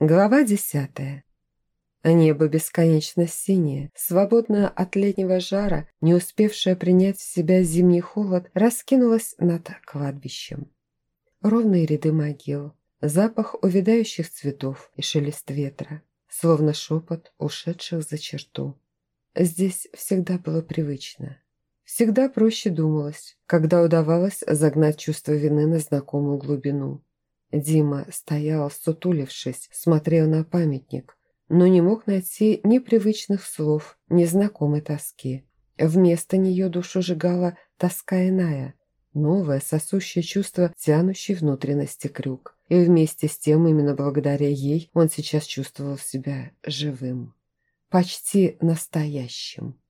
Глава десятая. Небо бесконечно синее, свободное от летнего жара, не успевшее принять в себя зимний холод, раскинулось над кладбищем. Ровные ряды могил, запах увядающих цветов и шелест ветра, словно шепот ушедших за черту. Здесь всегда было привычно. Всегда проще думалось, когда удавалось загнать чувство вины на знакомую глубину. Дима стоял, сутулившись, смотрел на памятник, но не мог найти ни привычных слов, ни знакомой тоски. Вместо нее душу сжигала тоска иная, новое сосущее чувство, тянущей внутренности крюк. И вместе с тем, именно благодаря ей, он сейчас чувствовал себя живым. Почти настоящим.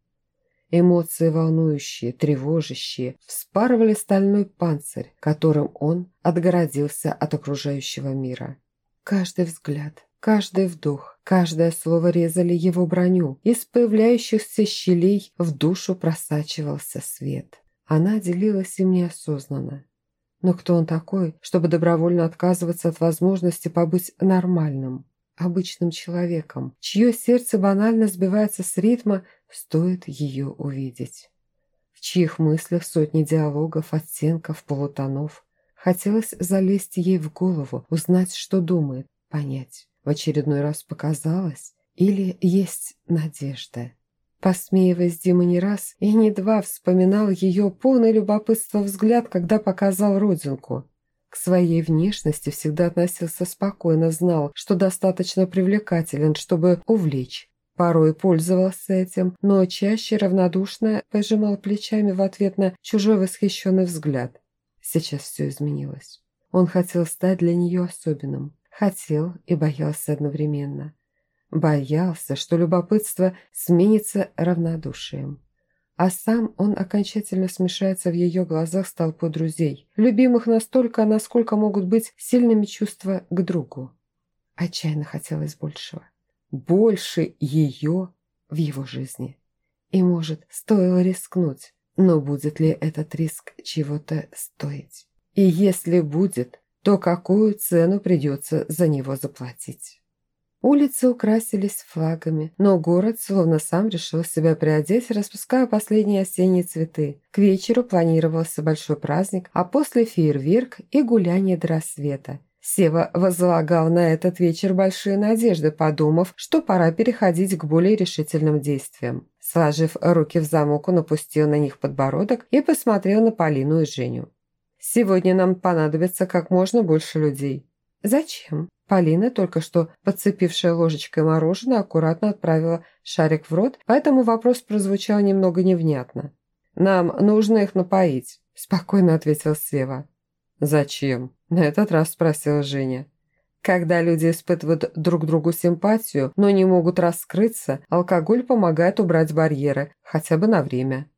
Эмоции волнующие, тревожащие, вспарывали стальной панцирь, которым он отгородился от окружающего мира. Каждый взгляд, каждый вдох, каждое слово резали его броню. Из появляющихся щелей в душу просачивался свет. Она делилась им неосознанно. Но кто он такой, чтобы добровольно отказываться от возможности побыть нормальным? обычным человеком, чье сердце банально сбивается с ритма, стоит ее увидеть. В чьих мыслях сотни диалогов, оттенков, полутонов. Хотелось залезть ей в голову, узнать, что думает, понять. В очередной раз показалось или есть надежда. Посмеиваясь, Дима не раз и не два вспоминал ее полный любопытства взгляд, когда показал родинку. К своей внешности всегда относился спокойно, знал, что достаточно привлекателен, чтобы увлечь. Порой пользовался этим, но чаще равнодушно пожимал плечами в ответ на чужой восхищенный взгляд. Сейчас все изменилось. Он хотел стать для нее особенным. Хотел и боялся одновременно. Боялся, что любопытство сменится равнодушием а сам он окончательно смешается в ее глазах с толпой друзей, любимых настолько, насколько могут быть сильными чувства к другу. Отчаянно хотелось большего. Больше ее в его жизни. И, может, стоило рискнуть, но будет ли этот риск чего-то стоить? И если будет, то какую цену придется за него заплатить? Улицы украсились флагами, но город словно сам решил себя приодеть, распуская последние осенние цветы. К вечеру планировался большой праздник, а после фейерверк и гуляние до рассвета. Сева возлагал на этот вечер большие надежды, подумав, что пора переходить к более решительным действиям. Сложив руки в замок, он опустил на них подбородок и посмотрел на Полину и Женю. «Сегодня нам понадобится как можно больше людей». «Зачем?» Полина, только что подцепившая ложечкой мороженое, аккуратно отправила шарик в рот, поэтому вопрос прозвучал немного невнятно. «Нам нужно их напоить», – спокойно ответил Сева. «Зачем?» – на этот раз спросила Женя. Когда люди испытывают друг другу симпатию, но не могут раскрыться, алкоголь помогает убрать барьеры, хотя бы на время.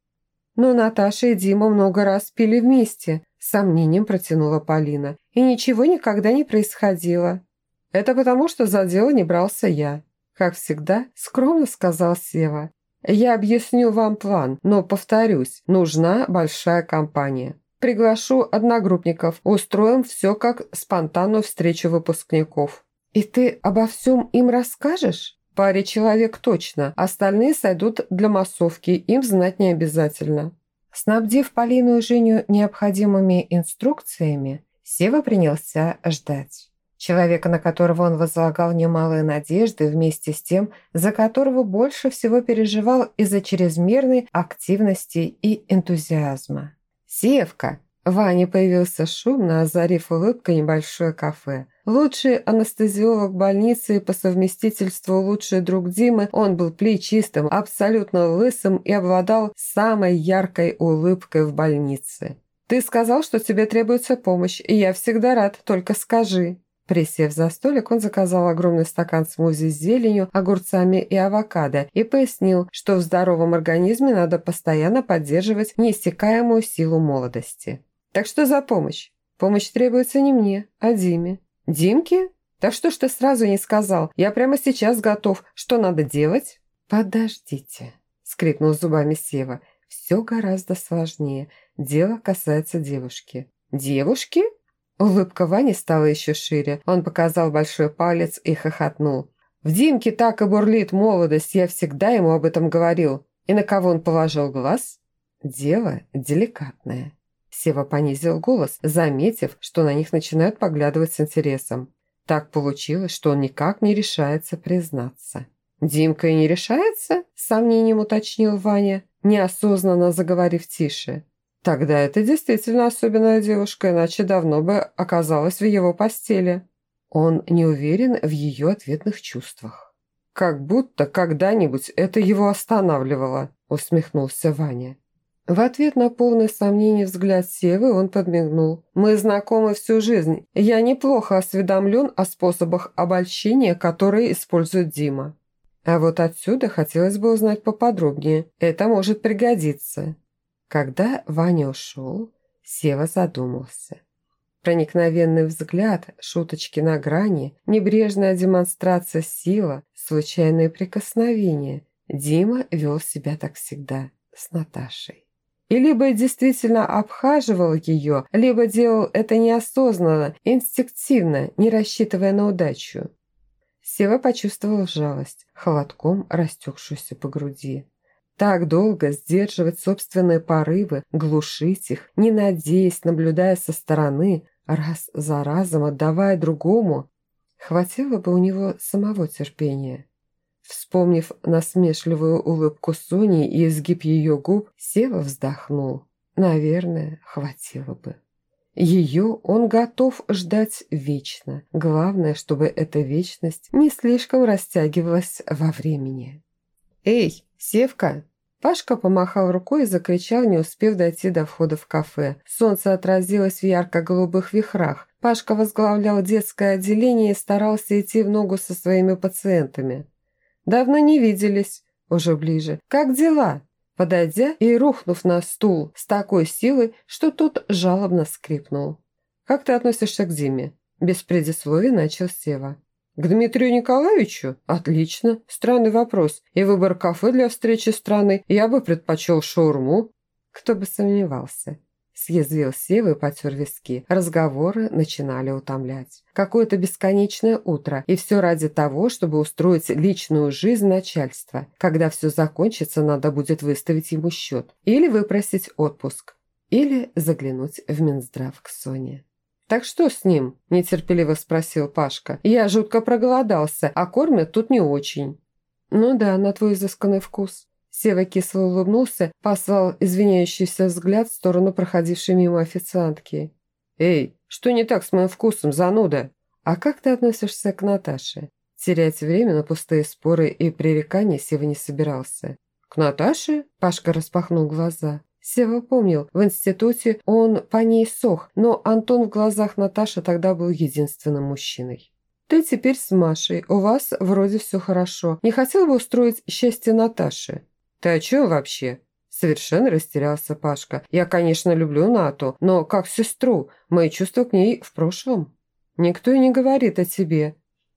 «Но Наташа и Дима много раз пили вместе», – с сомнением протянула Полина. «И ничего никогда не происходило». «Это потому, что за дело не брался я», – как всегда скромно сказал Сева. «Я объясню вам план, но, повторюсь, нужна большая компания. Приглашу одногруппников, устроим все как спонтанную встречу выпускников». «И ты обо всем им расскажешь?» «Паре человек точно, остальные сойдут для массовки, им знать не обязательно». Снабдив Полину и Женю необходимыми инструкциями, Сева принялся ждать. Человека, на которого он возлагал немалые надежды, вместе с тем, за которого больше всего переживал из-за чрезмерной активности и энтузиазма. «Севка!» Ваня появился шумно, озарив улыбкой небольшое кафе. Лучший анестезиолог больницы и по совместительству лучший друг Димы, он был плечистым, абсолютно лысым и обладал самой яркой улыбкой в больнице. «Ты сказал, что тебе требуется помощь, и я всегда рад, только скажи». Присев за столик, он заказал огромный стакан смузи с зеленью, огурцами и авокадо и пояснил, что в здоровом организме надо постоянно поддерживать неиссякаемую силу молодости. «Так что за помощь? Помощь требуется не мне, а Диме». «Димке? Да что ж ты сразу не сказал? Я прямо сейчас готов. Что надо делать?» «Подождите», – скрипнул зубами Сева. «Все гораздо сложнее. Дело касается девушки». «Девушки?» Улыбка Вани стала еще шире. Он показал большой палец и хохотнул. «В Димке так и бурлит молодость, я всегда ему об этом говорил. И на кого он положил глаз?» «Дело деликатное». Сева понизил голос, заметив, что на них начинают поглядывать с интересом. Так получилось, что он никак не решается признаться. «Димка и не решается?» – сомнением уточнил Ваня, неосознанно заговорив тише. Тогда это действительно особенная девушка, иначе давно бы оказалась в его постели. Он не уверен в ее ответных чувствах. «Как будто когда-нибудь это его останавливало», – усмехнулся Ваня. В ответ на полный сомнений взгляд Севы он подмигнул. «Мы знакомы всю жизнь. Я неплохо осведомлен о способах обольщения, которые использует Дима. А вот отсюда хотелось бы узнать поподробнее. Это может пригодиться». Когда Ваня ушел, Сева задумался. Проникновенный взгляд, шуточки на грани, небрежная демонстрация сила, случайные прикосновения. Дима вел себя так всегда с Наташей. И либо действительно обхаживал ее, либо делал это неосознанно, инстинктивно, не рассчитывая на удачу. Сева почувствовал жалость, холодком растекшуюся по груди. Так долго сдерживать собственные порывы, глушить их, не надеясь, наблюдая со стороны, раз за разом отдавая другому, хватило бы у него самого терпения. Вспомнив насмешливую улыбку Сони и изгиб ее губ, Сева вздохнул. Наверное, хватило бы. Ее он готов ждать вечно. Главное, чтобы эта вечность не слишком растягивалась во времени. «Эй, Севка!» Пашка помахал рукой и закричал, не успев дойти до входа в кафе. Солнце отразилось в ярко-голубых вихрах. Пашка возглавлял детское отделение и старался идти в ногу со своими пациентами. «Давно не виделись». Уже ближе. «Как дела?» Подойдя и рухнув на стул с такой силой, что тот жалобно скрипнул. «Как ты относишься к Диме?» Без предисловия начал Сева. «К Дмитрию Николаевичу? Отлично. Странный вопрос. И выбор кафе для встречи странный. Я бы предпочел шаурму». Кто бы сомневался. Съязвил Сева и потер виски. Разговоры начинали утомлять. Какое-то бесконечное утро, и все ради того, чтобы устроить личную жизнь начальства. Когда все закончится, надо будет выставить ему счет. Или выпросить отпуск. Или заглянуть в Минздрав к Соне. «Так что с ним?» – нетерпеливо спросил Пашка. «Я жутко проголодался, а кормят тут не очень». «Ну да, на твой изысканный вкус». Сева кисло улыбнулся, послал извиняющийся взгляд в сторону проходившей мимо официантки. «Эй, что не так с моим вкусом, зануда?» «А как ты относишься к Наташе?» Терять время на пустые споры и пререкания Сева не собирался. «К Наташе?» – Пашка распахнул глаза. Сева помнил, в институте он по ней сох, но Антон в глазах Наташи тогда был единственным мужчиной. «Ты теперь с Машей, у вас вроде все хорошо. Не хотел бы устроить счастье Наташи?» «Ты о чем вообще?» Совершенно растерялся Пашка. «Я, конечно, люблю Нату, но как сестру. Мои чувства к ней в прошлом. Никто и не говорит о тебе.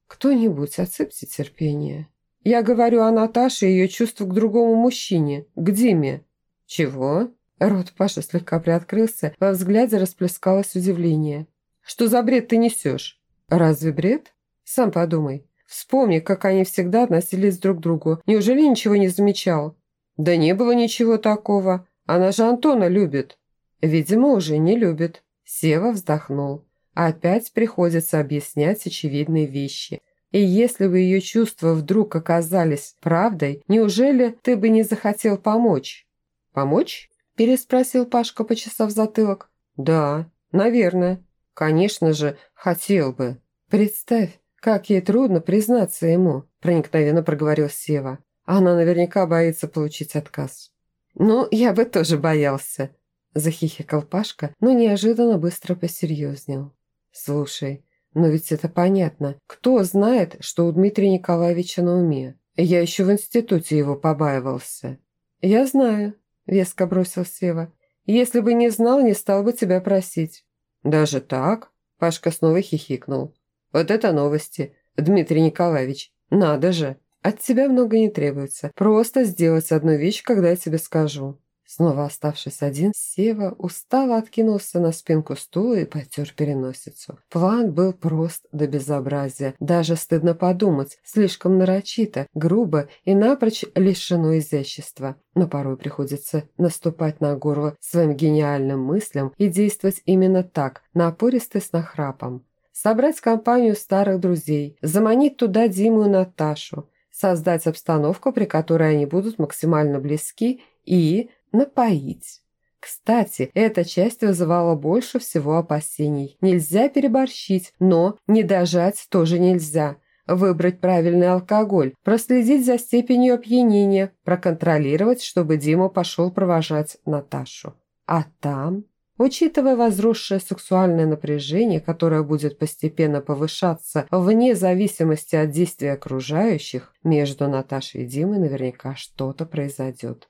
Кто-нибудь отсыпьте терпение. Я говорю о Наташе и ее чувствах к другому мужчине, к Диме. «Чего?» Рот Паши слегка приоткрылся, во взгляде расплескалось удивление. «Что за бред ты несешь?» «Разве бред? Сам подумай. Вспомни, как они всегда относились друг к другу. Неужели ничего не замечал?» «Да не было ничего такого. Она же Антона любит». «Видимо, уже не любит». Сева вздохнул. Опять приходится объяснять очевидные вещи. И если бы ее чувства вдруг оказались правдой, неужели ты бы не захотел помочь? «Помочь?» – переспросил Пашка, почесав затылок. «Да, наверное. Конечно же, хотел бы. Представь, как ей трудно признаться ему», – проникновенно проговорил Сева. «Она наверняка боится получить отказ». «Ну, я бы тоже боялся», – захихикал Пашка, но неожиданно быстро посерьезнел. «Слушай, но ведь это понятно. Кто знает, что у Дмитрия Николаевича на уме? Я еще в институте его побаивался». «Я знаю», – веско бросил Сева. «Если бы не знал, не стал бы тебя просить». «Даже так?» – Пашка снова хихикнул. «Вот это новости, Дмитрий Николаевич. Надо же! От тебя много не требуется. Просто сделать одну вещь, когда я тебе скажу». Снова оставшись один, Сева устало откинулся на спинку стула и потер переносицу. План был прост до безобразия. Даже стыдно подумать, слишком нарочито, грубо и напрочь лишено изящества. Но порой приходится наступать на горло своим гениальным мыслям и действовать именно так, напористо с нахрапом. Собрать компанию старых друзей, заманить туда Диму и Наташу, создать обстановку, при которой они будут максимально близки и напоить. Кстати, эта часть вызывала больше всего опасений. Нельзя переборщить, но не дожать тоже нельзя. Выбрать правильный алкоголь, проследить за степенью опьянения, проконтролировать, чтобы Дима пошел провожать Наташу. А там... Учитывая возросшее сексуальное напряжение, которое будет постепенно повышаться вне зависимости от действий окружающих, между Наташей и Димой наверняка что-то произойдет.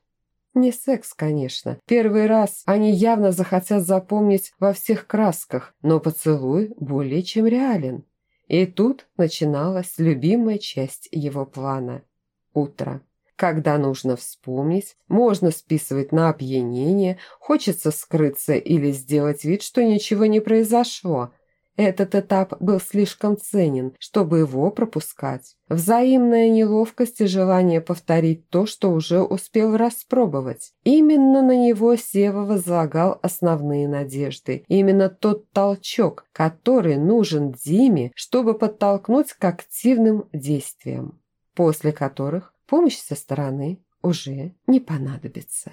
Не секс, конечно. Первый раз они явно захотят запомнить во всех красках, но поцелуй более чем реален. И тут начиналась любимая часть его плана – утро. Когда нужно вспомнить, можно списывать на опьянение, хочется скрыться или сделать вид, что ничего не произошло – этот этап был слишком ценен, чтобы его пропускать. Взаимная неловкость и желание повторить то, что уже успел распробовать. Именно на него Сева возлагал основные надежды. Именно тот толчок, который нужен Диме, чтобы подтолкнуть к активным действиям, после которых помощь со стороны уже не понадобится.